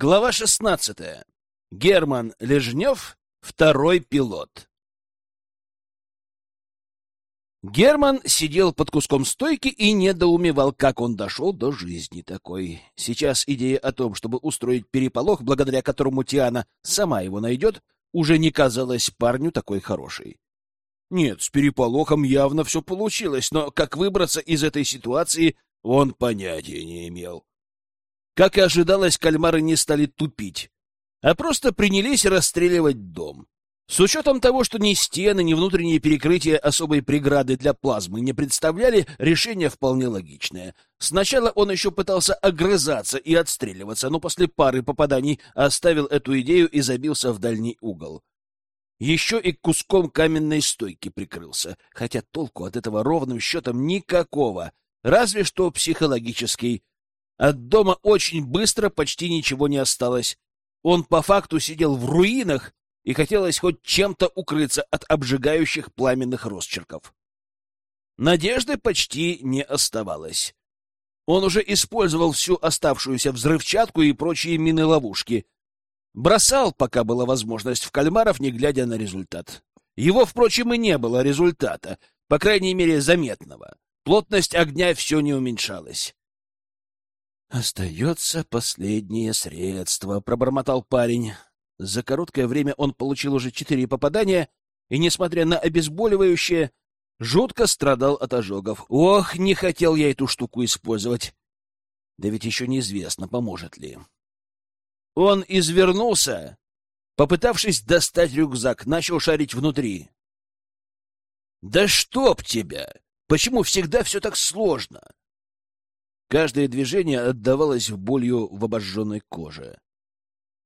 Глава 16. Герман Лежнев, второй пилот. Герман сидел под куском стойки и недоумевал, как он дошел до жизни такой. Сейчас идея о том, чтобы устроить переполох, благодаря которому Тиана сама его найдет, уже не казалась парню такой хорошей. Нет, с переполохом явно все получилось, но как выбраться из этой ситуации он понятия не имел. Как и ожидалось, кальмары не стали тупить, а просто принялись расстреливать дом. С учетом того, что ни стены, ни внутренние перекрытия особой преграды для плазмы не представляли, решение вполне логичное. Сначала он еще пытался огрызаться и отстреливаться, но после пары попаданий оставил эту идею и забился в дальний угол. Еще и куском каменной стойки прикрылся, хотя толку от этого ровным счетом никакого, разве что психологический. От дома очень быстро почти ничего не осталось. Он по факту сидел в руинах, и хотелось хоть чем-то укрыться от обжигающих пламенных росчерков. Надежды почти не оставалось. Он уже использовал всю оставшуюся взрывчатку и прочие мины-ловушки. Бросал, пока была возможность, в кальмаров, не глядя на результат. Его, впрочем, и не было результата, по крайней мере, заметного. Плотность огня все не уменьшалась. «Остается последнее средство», — пробормотал парень. За короткое время он получил уже четыре попадания, и, несмотря на обезболивающее, жутко страдал от ожогов. Ох, не хотел я эту штуку использовать. Да ведь еще неизвестно, поможет ли. Он извернулся, попытавшись достать рюкзак, начал шарить внутри. «Да чтоб тебя! Почему всегда все так сложно?» Каждое движение отдавалось болью в обожженной коже.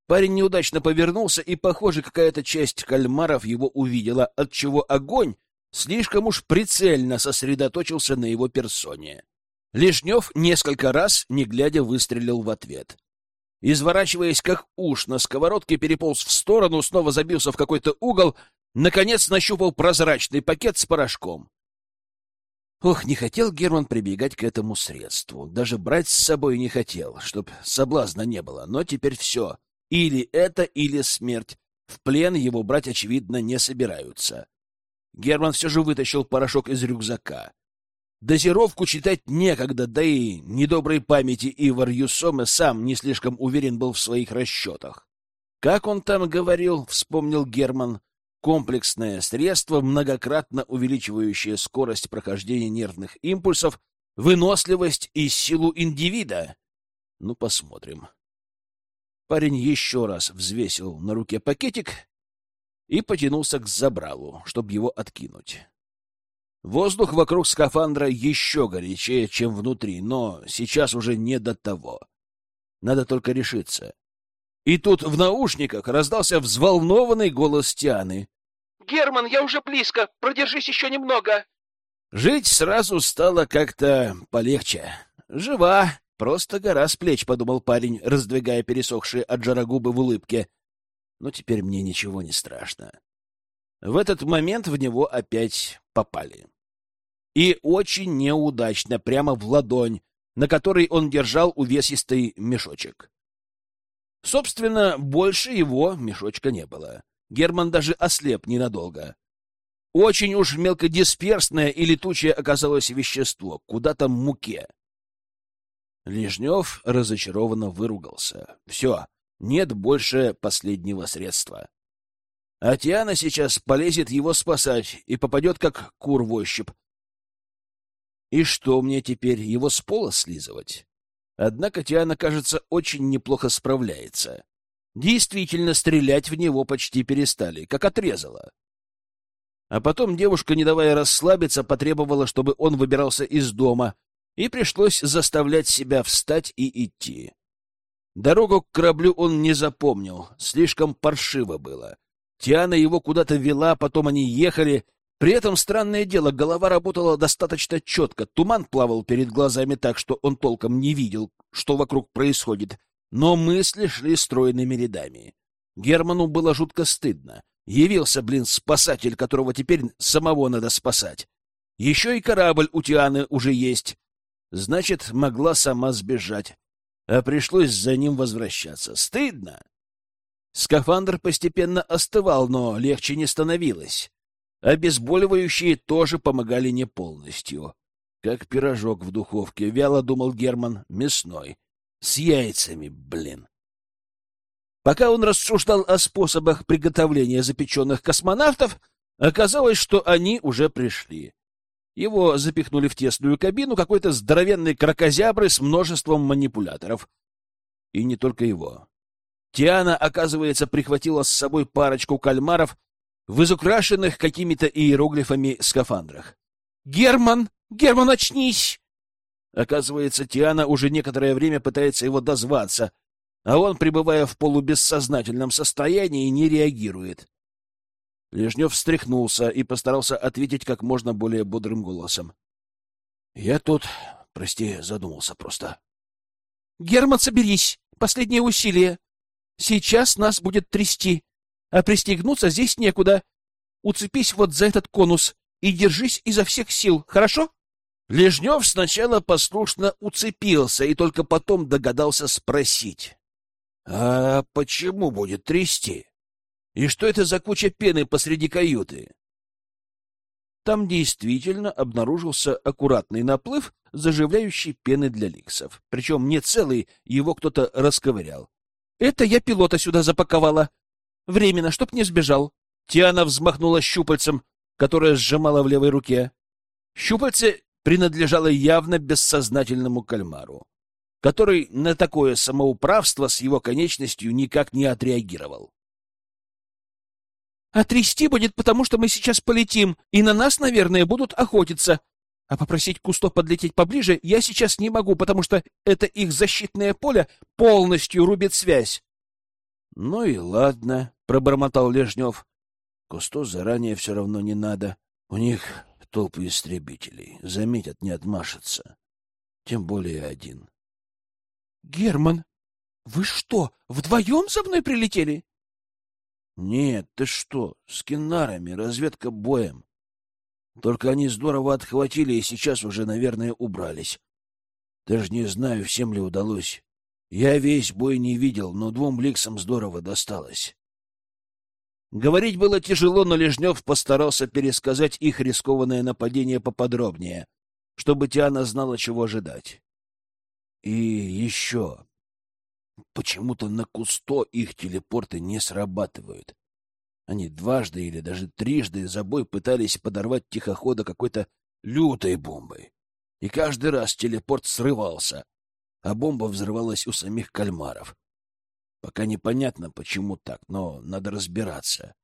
Парень неудачно повернулся, и, похоже, какая-то часть кальмаров его увидела, отчего огонь слишком уж прицельно сосредоточился на его персоне. Лежнев несколько раз, не глядя, выстрелил в ответ. Изворачиваясь как уж на сковородке, переполз в сторону, снова забился в какой-то угол, наконец нащупал прозрачный пакет с порошком. Ох, не хотел Герман прибегать к этому средству. Даже брать с собой не хотел, чтоб соблазна не было. Но теперь все. Или это, или смерть. В плен его брать, очевидно, не собираются. Герман все же вытащил порошок из рюкзака. Дозировку читать некогда, да и недоброй памяти Ивар Юсоме сам не слишком уверен был в своих расчетах. Как он там говорил, вспомнил Герман, комплексное средство, многократно увеличивающее скорость прохождения нервных импульсов, выносливость и силу индивида. Ну, посмотрим. Парень еще раз взвесил на руке пакетик и потянулся к забралу, чтобы его откинуть. Воздух вокруг скафандра еще горячее, чем внутри, но сейчас уже не до того. Надо только решиться. И тут в наушниках раздался взволнованный голос Тианы. «Герман, я уже близко. Продержись еще немного». Жить сразу стало как-то полегче. Жива, просто гора с плеч, — подумал парень, раздвигая пересохшие от жара губы в улыбке. Но теперь мне ничего не страшно. В этот момент в него опять попали. И очень неудачно, прямо в ладонь, на которой он держал увесистый мешочек. Собственно, больше его мешочка не было. Герман даже ослеп ненадолго. Очень уж мелкодисперсное и летучее оказалось вещество, куда там муке. Лежнев разочарованно выругался. Все, нет больше последнего средства. А Тиана сейчас полезет его спасать и попадет как кур в ощупь. И что мне теперь, его с пола слизывать? Однако Тиана, кажется, очень неплохо справляется. Действительно, стрелять в него почти перестали, как отрезало. А потом девушка, не давая расслабиться, потребовала, чтобы он выбирался из дома, и пришлось заставлять себя встать и идти. Дорогу к кораблю он не запомнил, слишком паршиво было. Тиана его куда-то вела, потом они ехали. При этом, странное дело, голова работала достаточно четко, туман плавал перед глазами так, что он толком не видел, что вокруг происходит, но мысли шли стройными рядами. Герману было жутко стыдно. Явился, блин, спасатель, которого теперь самого надо спасать. Еще и корабль у Тианы уже есть. Значит, могла сама сбежать. а пришлось за ним возвращаться. Стыдно. Скафандр постепенно остывал, но легче не становилось. Обезболивающие тоже помогали не полностью. Как пирожок в духовке, вяло думал Герман, мясной. С яйцами, блин. Пока он рассуждал о способах приготовления запеченных космонавтов, оказалось, что они уже пришли. Его запихнули в тесную кабину какой-то здоровенный крокозябры с множеством манипуляторов. И не только его. Тиана, оказывается, прихватила с собой парочку кальмаров в изукрашенных какими-то иероглифами скафандрах. «Герман! Герман, очнись!» Оказывается, Тиана уже некоторое время пытается его дозваться, а он, пребывая в полубессознательном состоянии, не реагирует. Лежнев встряхнулся и постарался ответить как можно более бодрым голосом. — Я тут, прости, задумался просто. — Герман, соберись! Последнее усилие! Сейчас нас будет трясти, а пристегнуться здесь некуда. Уцепись вот за этот конус и держись изо всех сил, хорошо? Лежнев сначала послушно уцепился и только потом догадался спросить. — А почему будет трясти? И что это за куча пены посреди каюты? Там действительно обнаружился аккуратный наплыв заживляющей пены для ликсов. Причем не целый, его кто-то расковырял. Это я пилота сюда запаковала. Временно, чтоб не сбежал. Тиана взмахнула щупальцем, которое сжимала в левой руке. Щупальце принадлежало явно бессознательному кальмару, который на такое самоуправство с его конечностью никак не отреагировал. А будет, потому что мы сейчас полетим, и на нас, наверное, будут охотиться. А попросить Кусто подлететь поближе я сейчас не могу, потому что это их защитное поле полностью рубит связь. — Ну и ладно, — пробормотал Лежнев. — Кусто заранее все равно не надо. У них толпы истребителей. Заметят, не отмашется. Тем более один. — Герман, вы что, вдвоем со мной прилетели? Нет, ты что, с кинарами, разведка боем. Только они здорово отхватили и сейчас уже, наверное, убрались. Даже не знаю, всем ли удалось. Я весь бой не видел, но двум ликсам здорово досталось. Говорить было тяжело, но Лежнев постарался пересказать их рискованное нападение поподробнее, чтобы Тиана знала, чего ожидать. И еще. Почему-то на Кусто их телепорты не срабатывают. Они дважды или даже трижды за бой пытались подорвать тихохода какой-то лютой бомбой. И каждый раз телепорт срывался, а бомба взрывалась у самих кальмаров. Пока непонятно, почему так, но надо разбираться.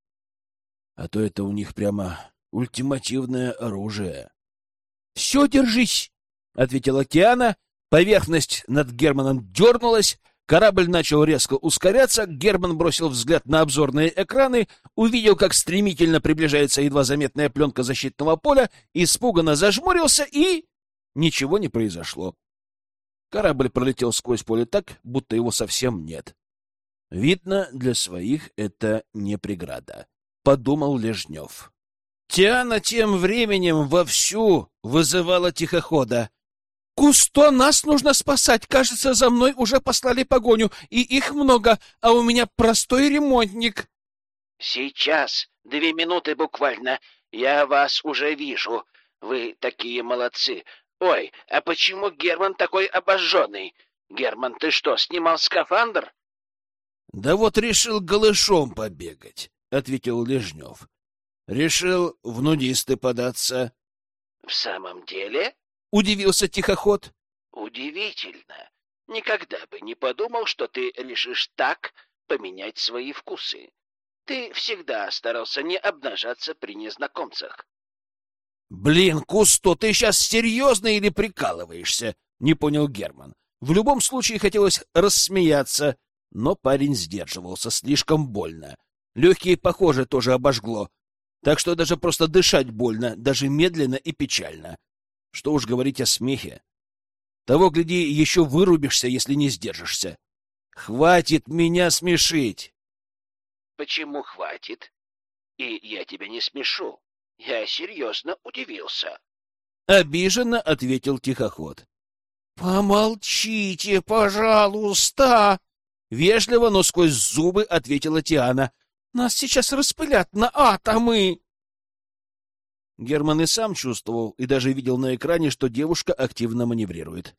А то это у них прямо ультимативное оружие. — Все, держись! — ответила Киана. Поверхность над Германом дернулась, Корабль начал резко ускоряться, Герман бросил взгляд на обзорные экраны, увидел, как стремительно приближается едва заметная пленка защитного поля, испуганно зажмурился и... Ничего не произошло. Корабль пролетел сквозь поле так, будто его совсем нет. Видно, для своих это не преграда, — подумал Лежнев. Тиана тем временем вовсю вызывала тихохода. «Кусто, нас нужно спасать! Кажется, за мной уже послали погоню, и их много, а у меня простой ремонтник!» «Сейчас, две минуты буквально, я вас уже вижу. Вы такие молодцы. Ой, а почему Герман такой обожженный? Герман, ты что, снимал скафандр?» «Да вот решил голышом побегать», — ответил Лежнев. «Решил в нудисты податься». «В самом деле?» — удивился тихоход. — Удивительно. Никогда бы не подумал, что ты решишь так поменять свои вкусы. Ты всегда старался не обнажаться при незнакомцах. — Блин, Кусто, ты сейчас серьезно или прикалываешься? — не понял Герман. В любом случае хотелось рассмеяться, но парень сдерживался слишком больно. Легкие, похоже, тоже обожгло. Так что даже просто дышать больно, даже медленно и печально. Что уж говорить о смехе. Того, гляди, еще вырубишься, если не сдержишься. Хватит меня смешить! Почему хватит? И я тебя не смешу. Я серьезно удивился. Обиженно ответил тихоход. Помолчите, пожалуйста! Вежливо, но сквозь зубы ответила Тиана. Нас сейчас распылят на атомы! Герман и сам чувствовал, и даже видел на экране, что девушка активно маневрирует.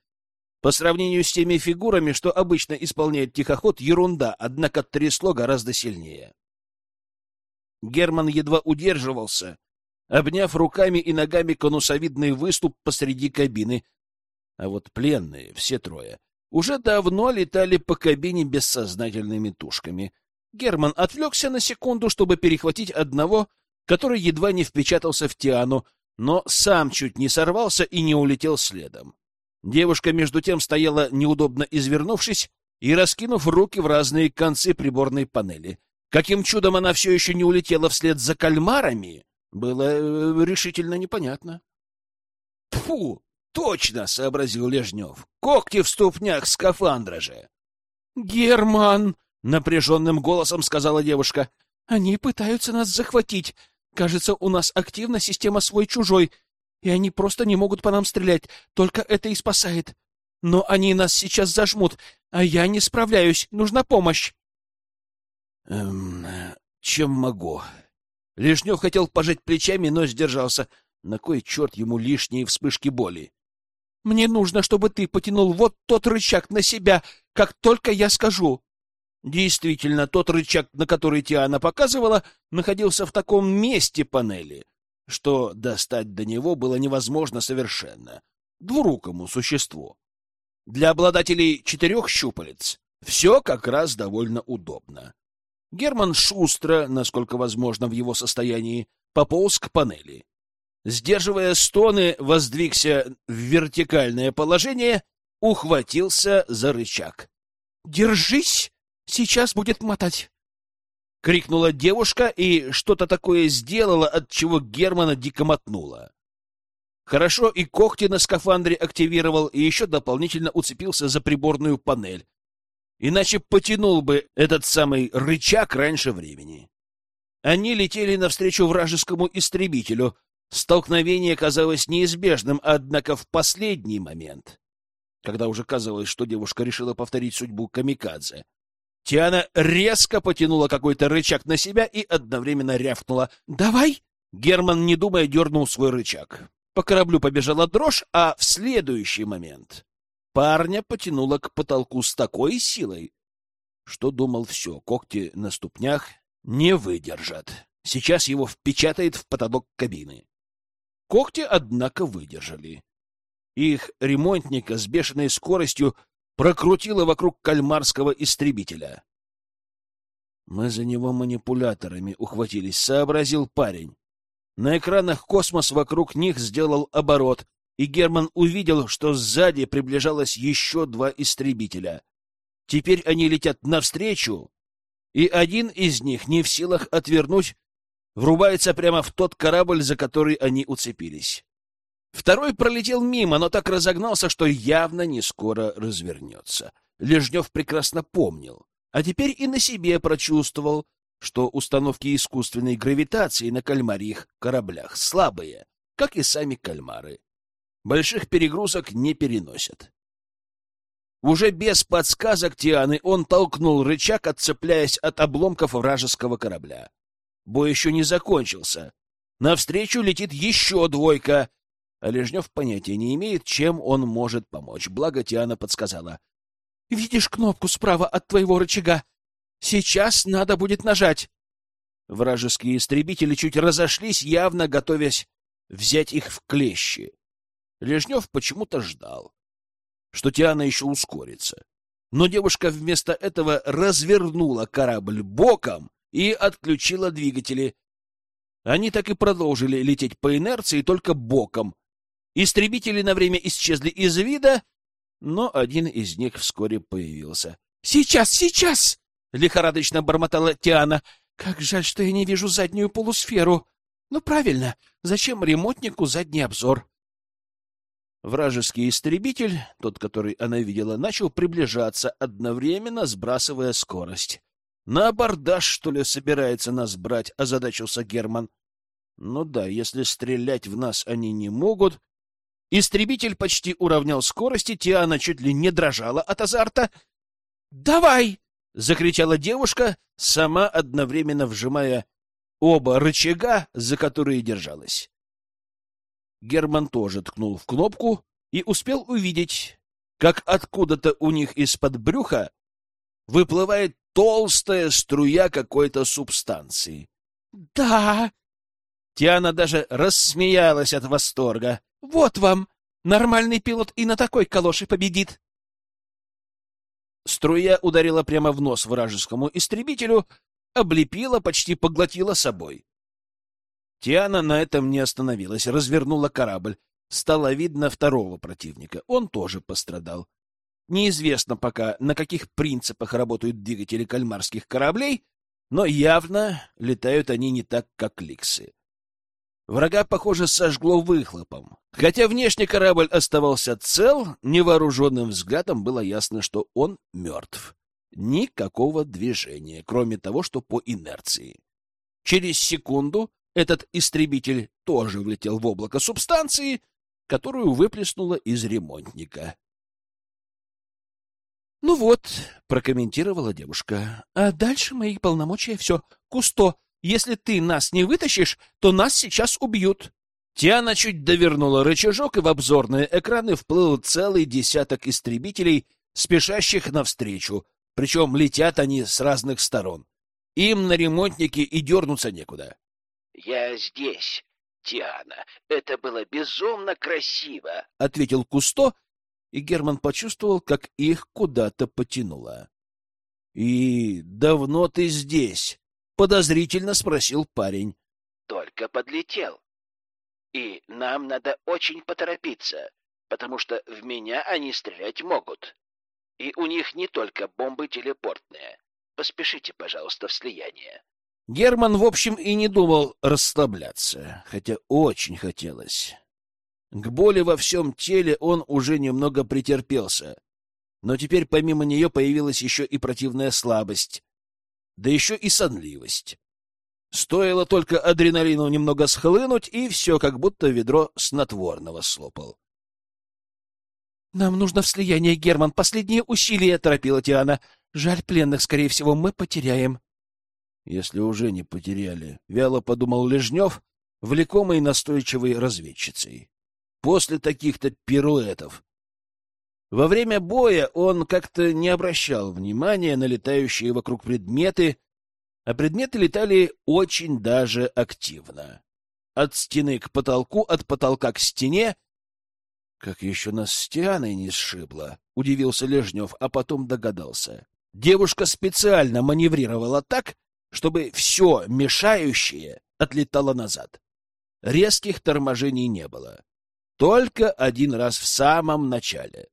По сравнению с теми фигурами, что обычно исполняет тихоход, ерунда, однако трясло гораздо сильнее. Герман едва удерживался, обняв руками и ногами конусовидный выступ посреди кабины. А вот пленные, все трое, уже давно летали по кабине бессознательными тушками. Герман отвлекся на секунду, чтобы перехватить одного, который едва не впечатался в Тиану, но сам чуть не сорвался и не улетел следом. Девушка, между тем, стояла неудобно извернувшись и раскинув руки в разные концы приборной панели. Каким чудом она все еще не улетела вслед за кальмарами, было э, решительно непонятно. «Тьфу! Точно!» — сообразил Лежнев. «Когти в ступнях скафандра же!» «Герман!» — напряженным голосом сказала девушка. «Они пытаются нас захватить. Кажется, у нас активна система свой-чужой и они просто не могут по нам стрелять, только это и спасает. Но они нас сейчас зажмут, а я не справляюсь, нужна помощь. Эм, чем могу? Лишнев хотел пожать плечами, но сдержался. На кой черт ему лишние вспышки боли? Мне нужно, чтобы ты потянул вот тот рычаг на себя, как только я скажу. Действительно, тот рычаг, на который Тиана показывала, находился в таком месте панели, что достать до него было невозможно совершенно. Двурукому существу. Для обладателей четырех щупалец все как раз довольно удобно. Герман шустро, насколько возможно в его состоянии, пополз к панели. Сдерживая стоны, воздвигся в вертикальное положение, ухватился за рычаг. «Держись! Сейчас будет мотать!» — крикнула девушка и что-то такое сделала, от чего Германа дико мотнула. Хорошо и когти на скафандре активировал, и еще дополнительно уцепился за приборную панель. Иначе потянул бы этот самый рычаг раньше времени. Они летели навстречу вражескому истребителю. Столкновение казалось неизбежным, однако в последний момент, когда уже казалось, что девушка решила повторить судьбу камикадзе, Тиана резко потянула какой-то рычаг на себя и одновременно рявкнула «Давай!». Герман, не думая, дернул свой рычаг. По кораблю побежала дрожь, а в следующий момент парня потянуло к потолку с такой силой, что думал все, когти на ступнях не выдержат. Сейчас его впечатает в потолок кабины. Когти, однако, выдержали. Их ремонтника с бешеной скоростью прокрутила вокруг кальмарского истребителя. Мы за него манипуляторами ухватились, сообразил парень. На экранах космос вокруг них сделал оборот, и Герман увидел, что сзади приближалось еще два истребителя. Теперь они летят навстречу, и один из них, не в силах отвернуть, врубается прямо в тот корабль, за который они уцепились. Второй пролетел мимо, но так разогнался, что явно не скоро развернется. Лежнев прекрасно помнил, а теперь и на себе прочувствовал, что установки искусственной гравитации на кальмарьих кораблях слабые, как и сами кальмары. Больших перегрузок не переносят. Уже без подсказок Тианы он толкнул рычаг, отцепляясь от обломков вражеского корабля. Бой еще не закончился. Навстречу летит еще двойка, а Лежнев понятия не имеет, чем он может помочь. Благо Тиана подсказала. — Видишь кнопку справа от твоего рычага? Сейчас надо будет нажать. Вражеские истребители чуть разошлись, явно готовясь взять их в клещи. Лежнев почему-то ждал, что Тиана еще ускорится. Но девушка вместо этого развернула корабль боком и отключила двигатели. Они так и продолжили лететь по инерции, только боком, Истребители на время исчезли из вида, но один из них вскоре появился. «Сейчас, сейчас!» — лихорадочно бормотала Тиана. «Как жаль, что я не вижу заднюю полусферу. Ну, правильно, зачем ремонтнику задний обзор?» Вражеский истребитель, тот, который она видела, начал приближаться, одновременно сбрасывая скорость. «На абордаж, что ли, собирается нас брать?» — озадачился Герман. «Ну да, если стрелять в нас они не могут, Истребитель почти уравнял скорости, Тиана чуть ли не дрожала от азарта. «Давай!» — закричала девушка, сама одновременно вжимая оба рычага, за которые держалась. Герман тоже ткнул в кнопку и успел увидеть, как откуда-то у них из-под брюха выплывает толстая струя какой-то субстанции. «Да!» Тиана даже рассмеялась от восторга. «Вот вам! Нормальный пилот и на такой калоши победит!» Струя ударила прямо в нос вражескому истребителю, облепила, почти поглотила собой. Тиана на этом не остановилась, развернула корабль. Стало видно второго противника. Он тоже пострадал. Неизвестно пока, на каких принципах работают двигатели кальмарских кораблей, но явно летают они не так, как ликсы. Врага, похоже, сожгло выхлопом. Хотя внешне корабль оставался цел, невооруженным взглядом было ясно, что он мертв. Никакого движения, кроме того, что по инерции. Через секунду этот истребитель тоже влетел в облако субстанции, которую выплеснуло из ремонтника. «Ну вот», — прокомментировала девушка, — «а дальше мои полномочия все. Кусто, если ты нас не вытащишь, то нас сейчас убьют». Тиана чуть довернула рычажок, и в обзорные экраны вплыл целый десяток истребителей, спешащих навстречу, причем летят они с разных сторон. Им на ремонтнике и дернуться некуда. — Я здесь, Тиана. Это было безумно красиво, — ответил Кусто, и Герман почувствовал, как их куда-то потянуло. — И давно ты здесь? — подозрительно спросил парень. — Только подлетел. И нам надо очень поторопиться, потому что в меня они стрелять могут. И у них не только бомбы телепортные. Поспешите, пожалуйста, в слияние. Герман, в общем, и не думал расслабляться, хотя очень хотелось. К боли во всем теле он уже немного претерпелся, но теперь помимо нее появилась еще и противная слабость, да еще и сонливость. Стоило только адреналину немного схлынуть, и все, как будто ведро снотворного слопал. — Нам нужно в слияние, Герман, последние усилия, — торопила Тиана. — Жаль, пленных, скорее всего, мы потеряем. — Если уже не потеряли, — вяло подумал Лежнев, влекомый настойчивой разведчицей после таких-то пируэтов. Во время боя он как-то не обращал внимания на летающие вокруг предметы, а предметы летали очень даже активно. От стены к потолку, от потолка к стене. Как еще нас с Тианой не сшибло, удивился Лежнев, а потом догадался. Девушка специально маневрировала так, чтобы все мешающее отлетало назад. Резких торможений не было. Только один раз в самом начале.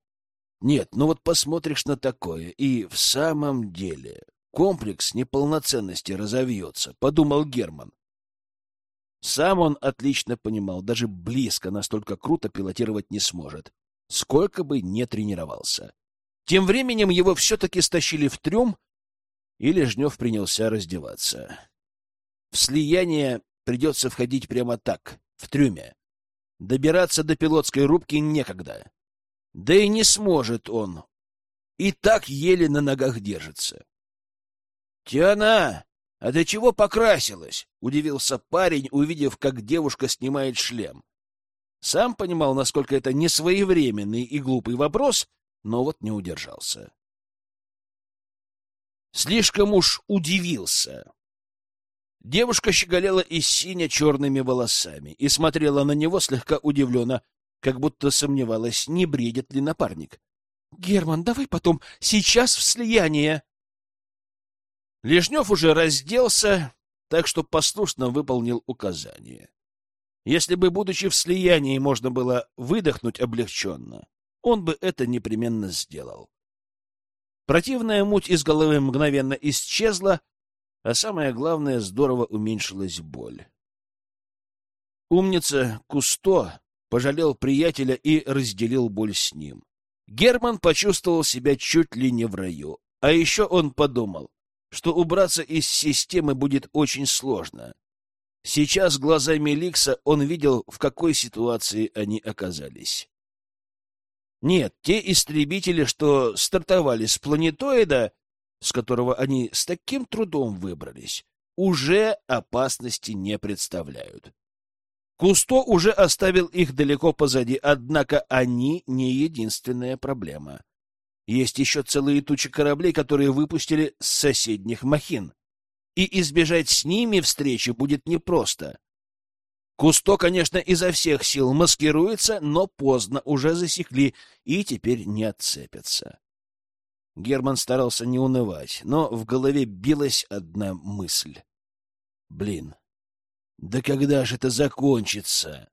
Нет, ну вот посмотришь на такое, и в самом деле комплекс неполноценности разовьется, — подумал Герман. Сам он отлично понимал, даже близко настолько круто пилотировать не сможет, сколько бы не тренировался. Тем временем его все-таки стащили в трюм, и Лежнев принялся раздеваться. В слияние придется входить прямо так, в трюме. Добираться до пилотской рубки некогда. Да и не сможет он. И так еле на ногах держится. — Тиана, а ты чего покрасилась? — удивился парень, увидев, как девушка снимает шлем. Сам понимал, насколько это несвоевременный и глупый вопрос, но вот не удержался. Слишком уж удивился. Девушка щеголела и сине-черными волосами и смотрела на него слегка удивленно, как будто сомневалась, не бредит ли напарник. — Герман, давай потом, сейчас в слияние. Лежнев уже разделся, так что послушно выполнил указание. Если бы, будучи в слиянии, можно было выдохнуть облегченно, он бы это непременно сделал. Противная муть из головы мгновенно исчезла, а самое главное, здорово уменьшилась боль. Умница Кусто пожалел приятеля и разделил боль с ним. Герман почувствовал себя чуть ли не в раю. А еще он подумал, что убраться из системы будет очень сложно. Сейчас глазами Ликса он видел, в какой ситуации они оказались. Нет, те истребители, что стартовали с планетоида, с которого они с таким трудом выбрались, уже опасности не представляют. Кусто уже оставил их далеко позади, однако они не единственная проблема. Есть еще целые тучи кораблей, которые выпустили с соседних махин и избежать с ними встречи будет непросто. Кусто, конечно, изо всех сил маскируется, но поздно уже засекли и теперь не отцепятся. Герман старался не унывать, но в голове билась одна мысль. Блин, да когда же это закончится?